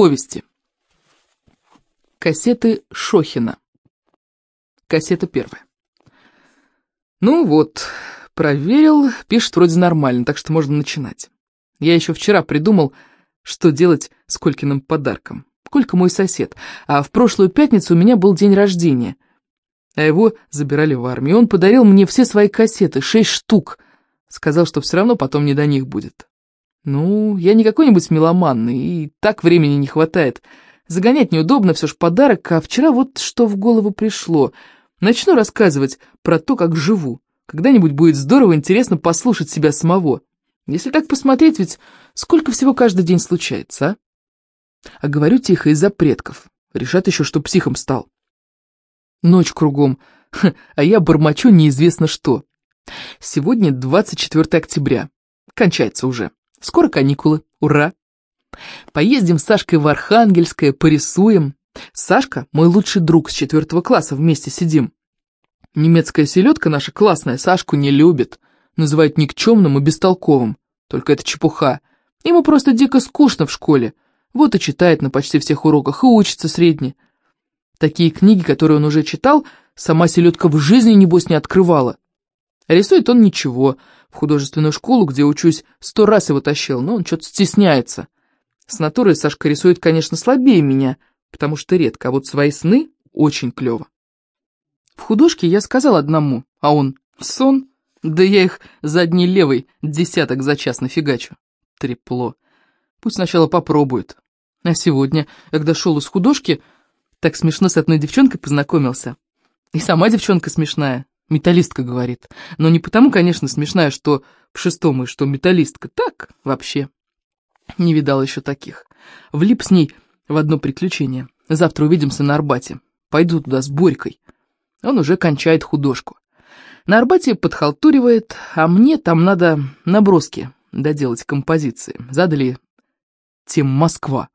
Повести. Кассеты Шохина. Кассета первая. Ну вот, проверил, пишет вроде нормально, так что можно начинать. Я еще вчера придумал, что делать с Колькиным подарком. Колька мой сосед, а в прошлую пятницу у меня был день рождения. А его забирали в армию. Он подарил мне все свои кассеты, шесть штук. Сказал, что все равно потом не до них будет. Ну, я не какой-нибудь меломанный, и так времени не хватает. Загонять неудобно, все ж подарок, а вчера вот что в голову пришло. Начну рассказывать про то, как живу. Когда-нибудь будет здорово интересно послушать себя самого. Если так посмотреть, ведь сколько всего каждый день случается, а? А говорю тихо из-за предков. Решат еще, что психом стал. Ночь кругом, а я бормочу неизвестно что. Сегодня 24 октября. Кончается уже. Скоро каникулы. Ура! Поездим с Сашкой в Архангельское, порисуем. Сашка — мой лучший друг с четвертого класса, вместе сидим. Немецкая селедка наша классная, Сашку не любит. Называет никчемным и бестолковым. Только это чепуха. Ему просто дико скучно в школе. Вот и читает на почти всех уроках, и учится средне. Такие книги, которые он уже читал, сама селедка в жизни, небось, не открывала. Рисует он ничего. В художественную школу, где учусь, сто раз его тащил, но он что-то стесняется. С натурой Сашка рисует, конечно, слабее меня, потому что редко, а вот свои сны очень клево. В художке я сказал одному, а он «сон». Да я их задней левой десяток за час нафигачу. Трепло. Пусть сначала попробует. А сегодня, когда шел из художки, так смешно с одной девчонкой познакомился. И сама девчонка смешная, металлистка говорит. Но не потому, конечно, смешная, что в шестом и что металлистка. Так, вообще. Не видал еще таких. Влип с ней в одно приключение. Завтра увидимся на Арбате. Пойду туда с Борькой. Он уже кончает художку. На Арбате подхалтуривает, а мне там надо наброски доделать композиции. Задали тем Москва.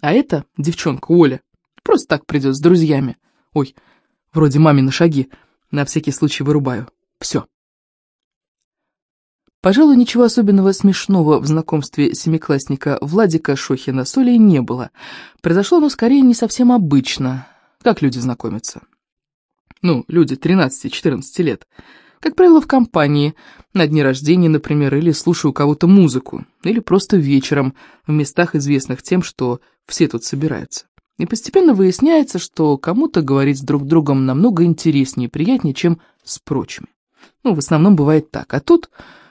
А это девчонка Оля. Просто так придет с друзьями. Ой, вроде мамины шаги. На всякий случай вырубаю. Все. Пожалуй, ничего особенного смешного в знакомстве семиклассника Владика Шохина с Олей не было. Произошло оно скорее не совсем обычно. Как люди знакомятся? Ну, люди 13-14 лет. Как правило, в компании, на дне рождения, например, или слушаю кого-то музыку, или просто вечером, в местах, известных тем, что все тут собираются. И постепенно выясняется, что кому-то говорить с друг другом намного интереснее и приятнее, чем с прочими. Ну, в основном бывает так. А тут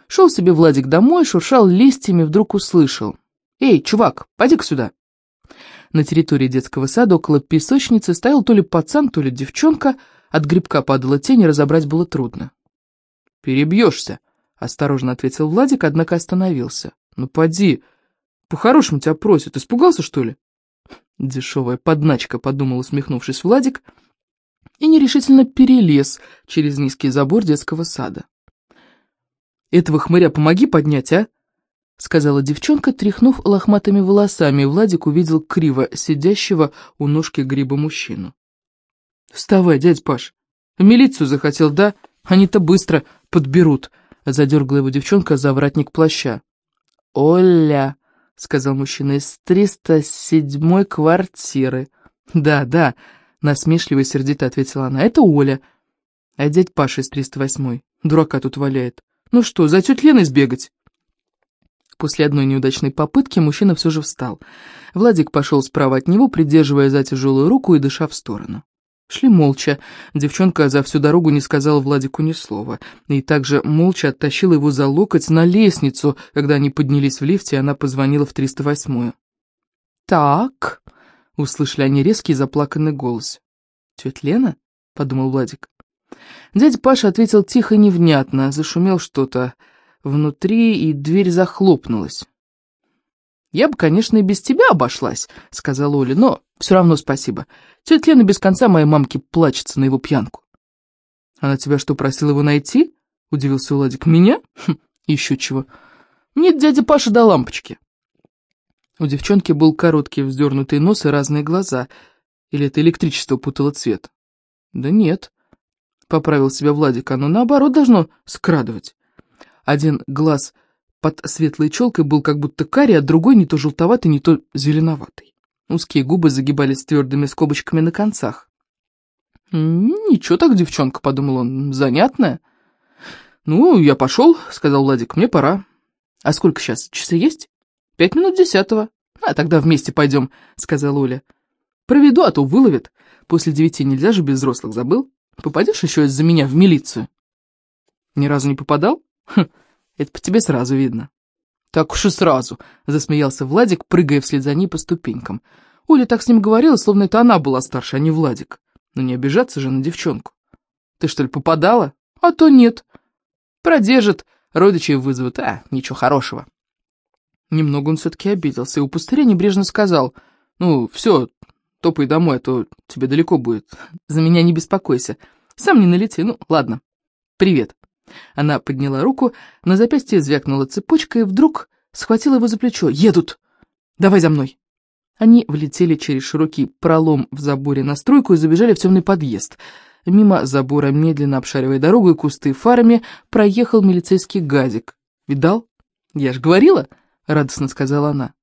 шел себе Владик домой, шуршал листьями, вдруг услышал. «Эй, чувак, поди-ка сюда!» На территории детского сада около песочницы стоял то ли пацан, то ли девчонка, от грибка падала тень, и разобрать было трудно. «Перебьешься», — осторожно ответил Владик, однако остановился. «Ну поди, по-хорошему тебя просят, испугался, что ли?» Дешевая подначка, подумал, усмехнувшись Владик, и нерешительно перелез через низкий забор детского сада. «Этого хмыря помоги поднять, а?» — сказала девчонка, тряхнув лохматыми волосами, и Владик увидел криво сидящего у ножки гриба мужчину. «Вставай, дядь Паш. В милицию захотел, да? Они-то быстро подберут», — задергала его девчонка за воротник плаща. «Оля», — сказал мужчина, — «из 307-й квартиры». «Да, да», — насмешливо и сердито ответила она, — «это Оля». А дядь Паша из 308-й. Дурака тут валяет. Ну что, за тетей Леной сбегать? После одной неудачной попытки мужчина все же встал. Владик пошел справа от него, придерживая за тяжелую руку и дыша в сторону. Шли молча. Девчонка за всю дорогу не сказала Владику ни слова. И также молча оттащила его за локоть на лестницу, когда они поднялись в лифте, и она позвонила в 308-ю. «Так», — услышали они резкий заплаканный голос. «Тетя Лена?» — подумал Владик. Дядя Паша ответил тихо и невнятно, зашумел что-то внутри, и дверь захлопнулась. «Я бы, конечно, и без тебя обошлась», — сказала Оля, — «но все равно спасибо. Тетя Лена без конца моей мамки плачется на его пьянку». «Она тебя что, просила его найти?» — удивился Владик. «Меня? Хм, еще чего. Нет, дядя Паша до лампочки». У девчонки был короткий вздернутый нос и разные глаза. Или это электричество путало цвет? «Да нет», — поправил себя Владик, — «оно наоборот должно скрадывать». Один глаз под светлой челкой был как будто карий, а другой не то желтоватый, не то зеленоватый. Узкие губы загибались твердыми скобочками на концах. «Ничего так, девчонка», — подумал он, — «занятная». «Ну, я пошел», — сказал Владик, — «мне пора». «А сколько сейчас? Часы есть?» «Пять минут десятого». «А тогда вместе пойдем», — сказала Оля. «Проведу, а то выловят. После девяти нельзя же без взрослых, забыл? Попадешь еще из-за меня в милицию?» «Ни разу не попадал?» хм, «Это по тебе сразу видно». «Так уж и сразу», — засмеялся Владик, прыгая вслед за ней по ступенькам. Оля так с ним говорила, словно это она была старше, а не Владик. Но не обижаться же на девчонку. «Ты что ли попадала?» «А то нет», Продержит, родичей вызовут, а, ничего хорошего. Немного он все-таки обиделся, и у пустыря небрежно сказал, «Ну, все, топай домой, а то тебе далеко будет. За меня не беспокойся. Сам не налети, ну, ладно. Привет». Она подняла руку, на запястье звякнула цепочка и вдруг схватила его за плечо. «Едут! Давай за мной!» Они влетели через широкий пролом в заборе на стройку и забежали в темный подъезд — Мимо забора, медленно обшаривая дорогу и кусты фарами, проехал милицейский газик. «Видал? Я ж говорила!» — радостно сказала она.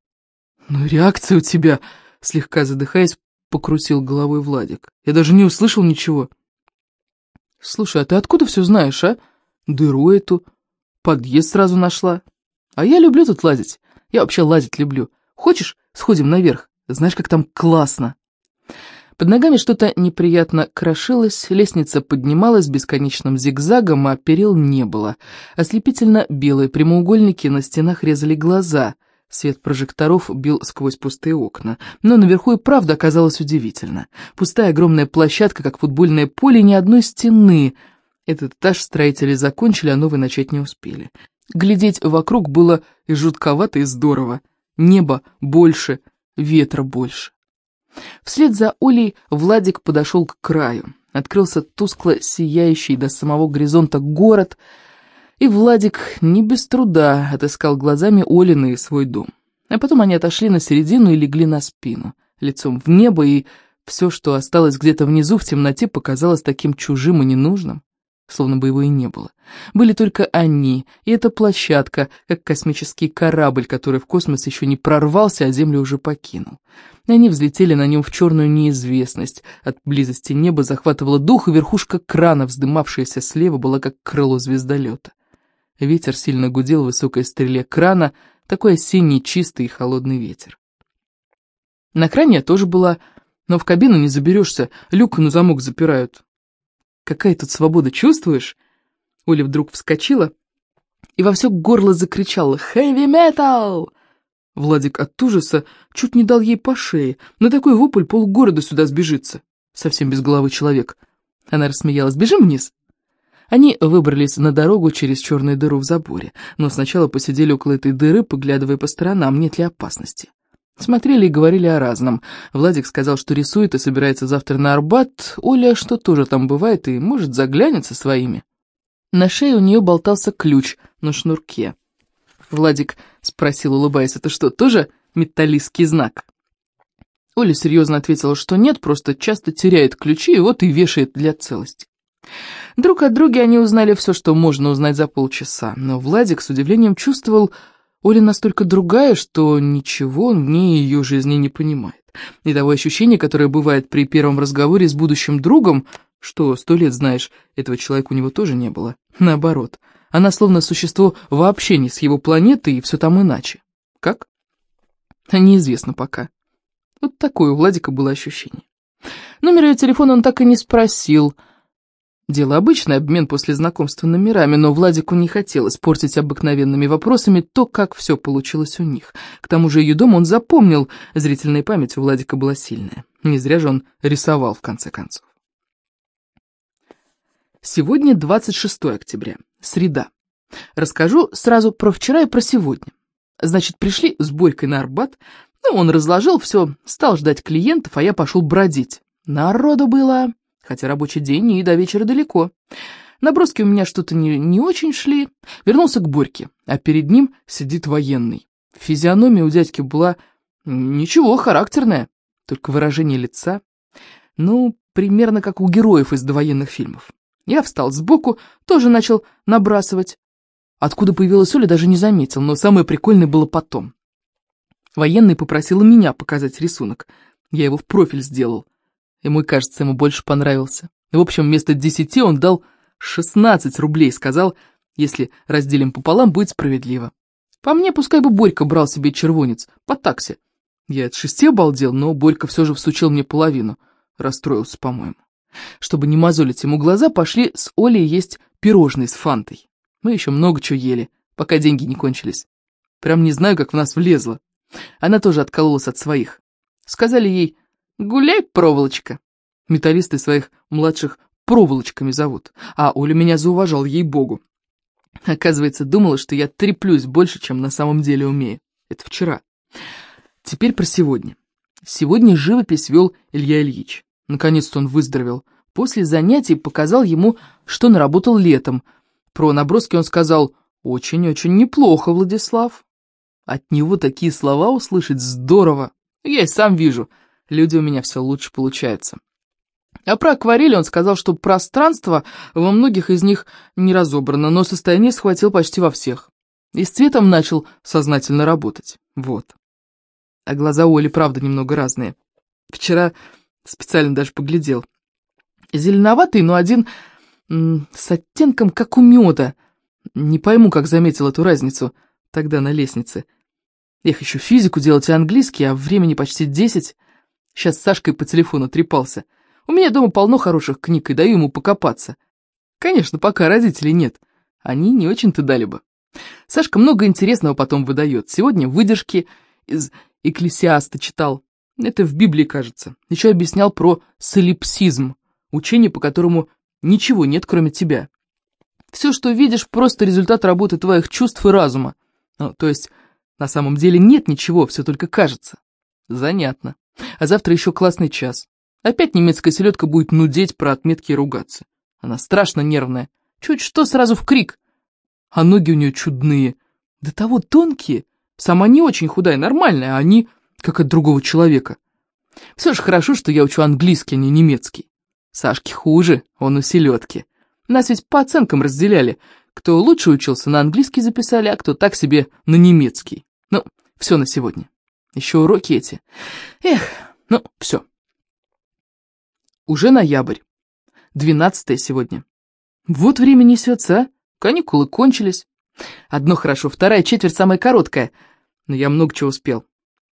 «Ну, реакция у тебя!» — слегка задыхаясь, покрутил головой Владик. «Я даже не услышал ничего». «Слушай, а ты откуда все знаешь, а? Дыру эту, подъезд сразу нашла. А я люблю тут лазить. Я вообще лазить люблю. Хочешь, сходим наверх? Знаешь, как там классно?» Под ногами что-то неприятно крошилось, лестница поднималась бесконечным зигзагом, а перил не было. Ослепительно белые прямоугольники на стенах резали глаза. Свет прожекторов бил сквозь пустые окна. Но наверху и правда оказалось удивительно. Пустая огромная площадка, как футбольное поле, ни одной стены. Этот этаж строители закончили, а новый начать не успели. Глядеть вокруг было и жутковато, и здорово. Небо больше, ветра больше. Вслед за Олей Владик подошел к краю. Открылся тускло сияющий до самого горизонта город, и Владик не без труда отыскал глазами Олины и свой дом. А потом они отошли на середину и легли на спину, лицом в небо, и все, что осталось где-то внизу в темноте, показалось таким чужим и ненужным словно бы его и не было. Были только они, и эта площадка, как космический корабль, который в космос еще не прорвался, а Землю уже покинул. И они взлетели на нем в черную неизвестность. От близости неба захватывало дух, и верхушка крана, вздымавшаяся слева, была как крыло звездолета. Ветер сильно гудел в высокой стреле крана, такой осенний чистый и холодный ветер. На кране я тоже была, но в кабину не заберешься, люк на замок запирают. Какая тут свобода, чувствуешь?» Оля вдруг вскочила и во все горло закричала «Хэви метал!». Владик от ужаса чуть не дал ей по шее. На такой вопль полгорода сюда сбежится. Совсем без головы человек. Она рассмеялась. «Бежим вниз!» Они выбрались на дорогу через черную дыру в заборе, но сначала посидели около этой дыры, поглядывая по сторонам, нет ли опасности. Смотрели и говорили о разном. Владик сказал, что рисует и собирается завтра на Арбат. Оля, что тоже там бывает, и может заглянет со своими. На шее у нее болтался ключ на шнурке. Владик спросил, улыбаясь, это что, тоже металлистский знак? Оля серьезно ответила, что нет, просто часто теряет ключи, и вот и вешает для целости. Друг от друга они узнали все, что можно узнать за полчаса, но Владик с удивлением чувствовал, Оля настолько другая, что ничего он в ней и ее жизни не понимает. И того ощущения, которое бывает при первом разговоре с будущим другом, что сто лет знаешь, этого человека у него тоже не было. Наоборот, она словно существо вообще не с его планеты, и все там иначе. Как? Неизвестно пока. Вот такое у Владика было ощущение. Номер ее телефона он так и не спросил, — Дело обычное, обмен после знакомства номерами, но Владику не хотелось портить обыкновенными вопросами то, как все получилось у них. К тому же ее дом он запомнил, зрительная память у Владика была сильная. Не зря же он рисовал, в конце концов. Сегодня 26 октября, среда. Расскажу сразу про вчера и про сегодня. Значит, пришли с Борькой на Арбат, ну, он разложил все, стал ждать клиентов, а я пошел бродить. Народу было хотя рабочий день и до вечера далеко. Наброски у меня что-то не, не очень шли. Вернулся к Борьке, а перед ним сидит военный. Физиономия у дядьки была ничего, характерная, только выражение лица. Ну, примерно как у героев из довоенных фильмов. Я встал сбоку, тоже начал набрасывать. Откуда появилась Оля, даже не заметил, но самое прикольное было потом. Военный попросил меня показать рисунок. Я его в профиль сделал. И мой, кажется, ему больше понравился. В общем, вместо десяти он дал 16 рублей, сказал, если разделим пополам, будет справедливо. По мне, пускай бы Борька брал себе червонец, по таксе. Я от шести обалдел, но Борька все же всучил мне половину. Расстроился, по-моему. Чтобы не мозолить ему глаза, пошли с Олей есть пирожные с фантой. Мы еще много чего ели, пока деньги не кончились. Прям не знаю, как в нас влезло. Она тоже откололась от своих. Сказали ей «Гуляй, проволочка». Металлисты своих младших проволочками зовут, а Оля меня зауважал, ей-богу. Оказывается, думала, что я треплюсь больше, чем на самом деле умею. Это вчера. Теперь про сегодня. Сегодня живопись вел Илья Ильич. Наконец-то он выздоровел. После занятий показал ему, что наработал летом. Про наброски он сказал «Очень-очень неплохо, Владислав». От него такие слова услышать здорово. Я и сам вижу, люди у меня все лучше получаются. А про акварели он сказал, что пространство во многих из них не разобрано, но состояние схватил почти во всех. И с цветом начал сознательно работать. Вот. А глаза Оли, правда, немного разные. Вчера специально даже поглядел. Зеленоватый, но один с оттенком, как у меда. Не пойму, как заметил эту разницу тогда на лестнице. Эх, еще физику делать и английский, а времени почти десять. Сейчас с Сашкой по телефону трепался. У меня дома полно хороших книг, и даю ему покопаться. Конечно, пока родителей нет. Они не очень-то дали бы. Сашка много интересного потом выдает. Сегодня выдержки из «Экклесиаста» читал. Это в Библии, кажется. Еще объяснял про солипсизм, учение, по которому ничего нет, кроме тебя. Все, что видишь, просто результат работы твоих чувств и разума. Ну, то есть, на самом деле нет ничего, все только кажется. Занятно. А завтра еще классный час. Опять немецкая селедка будет нудеть про отметки и ругаться. Она страшно нервная. Чуть что сразу в крик. А ноги у нее чудные. До того тонкие. Сама не очень худая, нормальная, а они как от другого человека. Все же хорошо, что я учу английский, а не немецкий. Сашке хуже, он у селедки. Нас ведь по оценкам разделяли. Кто лучше учился, на английский записали, а кто так себе на немецкий. Ну, все на сегодня. Еще уроки эти. Эх, ну, все. Уже ноябрь. Двенадцатое сегодня. Вот время несется, а? Каникулы кончились. Одно хорошо, вторая четверть самая короткая. Но я много чего успел.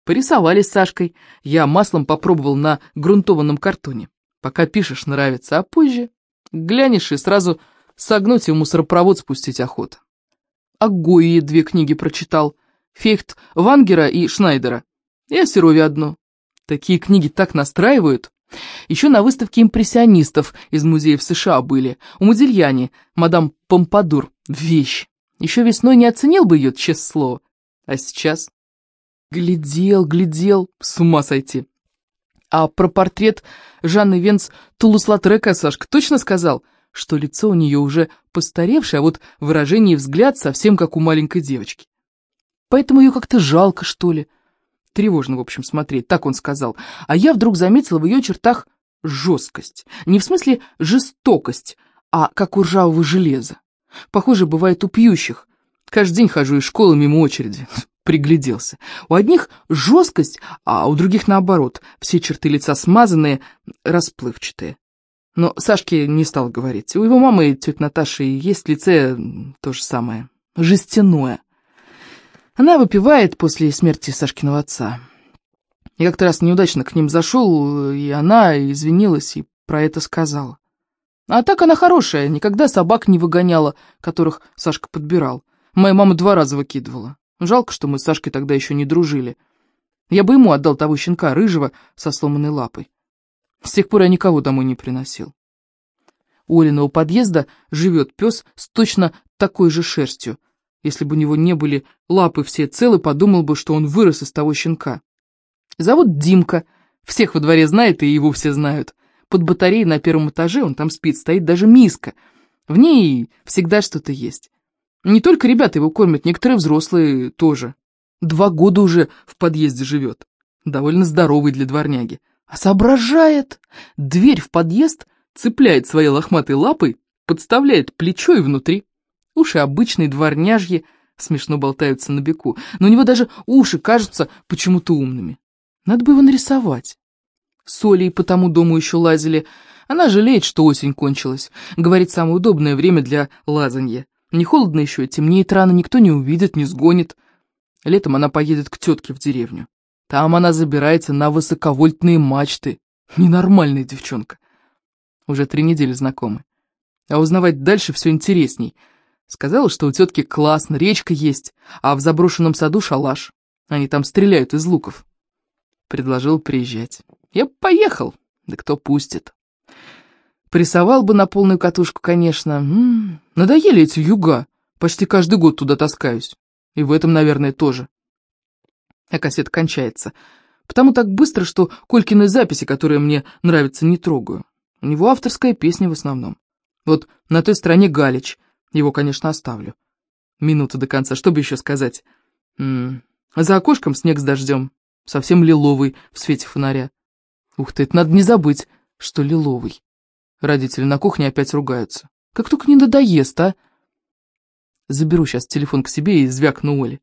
Порисовали с Сашкой. Я маслом попробовал на грунтованном картоне. Пока пишешь, нравится, а позже глянешь и сразу согнуть и в мусоропровод спустить охота. О Гойе две книги прочитал. Фейхт Вангера и Шнайдера. И о Серове одно. Такие книги так настраивают. Еще на выставке импрессионистов из музеев США были. У Модильяни, мадам Помпадур. Вещь. Еще весной не оценил бы ее, честное слово. А сейчас? Глядел, глядел, с ума сойти. А про портрет Жанны Венц Тулус-Латрека Сашка точно сказал, что лицо у нее уже постаревшее, а вот выражение и взгляд совсем как у маленькой девочки. Поэтому ее как-то жалко, что ли. Тревожно, в общем, смотреть, так он сказал. А я вдруг заметила в ее чертах жесткость. Не в смысле жестокость, а как у ржавого железа. Похоже, бывает у пьющих. Каждый день хожу из школы мимо очереди. Пригляделся. У одних жесткость, а у других наоборот. Все черты лица смазанные, расплывчатые. Но Сашке не стал говорить. У его мамы, тетя Наташи, есть лице то же самое. Жестяное. Она выпивает после смерти Сашкиного отца. Я как-то раз неудачно к ним зашел, и она извинилась и про это сказала. А так она хорошая, никогда собак не выгоняла, которых Сашка подбирал. Моя мама два раза выкидывала. Жалко, что мы с Сашкой тогда еще не дружили. Я бы ему отдал того щенка, рыжего, со сломанной лапой. С тех пор я никого домой не приносил. У Олиного подъезда живет пес с точно такой же шерстью, если бы у него не были лапы все целы, подумал бы, что он вырос из того щенка. Зовут Димка. Всех во дворе знает, и его все знают. Под батареей на первом этаже, он там спит, стоит даже миска. В ней всегда что-то есть. Не только ребята его кормят, некоторые взрослые тоже. Два года уже в подъезде живет. Довольно здоровый для дворняги. А соображает. Дверь в подъезд цепляет своей лохматой лапой, подставляет плечо и внутри. Уши обычные, дворняжьи, смешно болтаются на беку, но у него даже уши кажутся почему-то умными. Надо бы его нарисовать. С Олей по тому дому еще лазили. Она жалеет, что осень кончилась. Говорит, самое удобное время для лазанья. Не холодно еще, темнеет рано, никто не увидит, не сгонит. Летом она поедет к тетке в деревню. Там она забирается на высоковольтные мачты. Ненормальная девчонка. Уже три недели знакомы. А узнавать дальше все интересней. Сказала, что у тетки классно, речка есть, а в заброшенном саду шалаш. Они там стреляют из луков. Предложил приезжать. Я поехал, да кто пустит. Прессовал бы на полную катушку, конечно. М -м, надоели эти юга. Почти каждый год туда таскаюсь. И в этом, наверное, тоже. А кассета кончается. Потому так быстро, что Колькины записи, которые мне нравятся, не трогаю. У него авторская песня в основном. Вот на той стороне Галич. Его, конечно, оставлю. Минута до конца, что бы еще сказать? М -м, за окошком снег с дождем. Совсем лиловый в свете фонаря. Ух ты, это надо не забыть, что лиловый. Родители на кухне опять ругаются. Как только не надоест, а? Заберу сейчас телефон к себе и звякну Оле.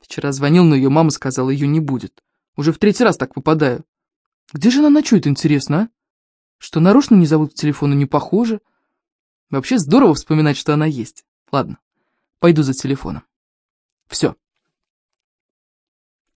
Вчера звонил, но ее мама сказала, ее не будет. Уже в третий раз так попадаю. Где же она ночует, интересно, а? Что нарочно не зовут к телефону, не похоже. Вообще здорово вспоминать, что она есть. Ладно, пойду за телефоном. Все.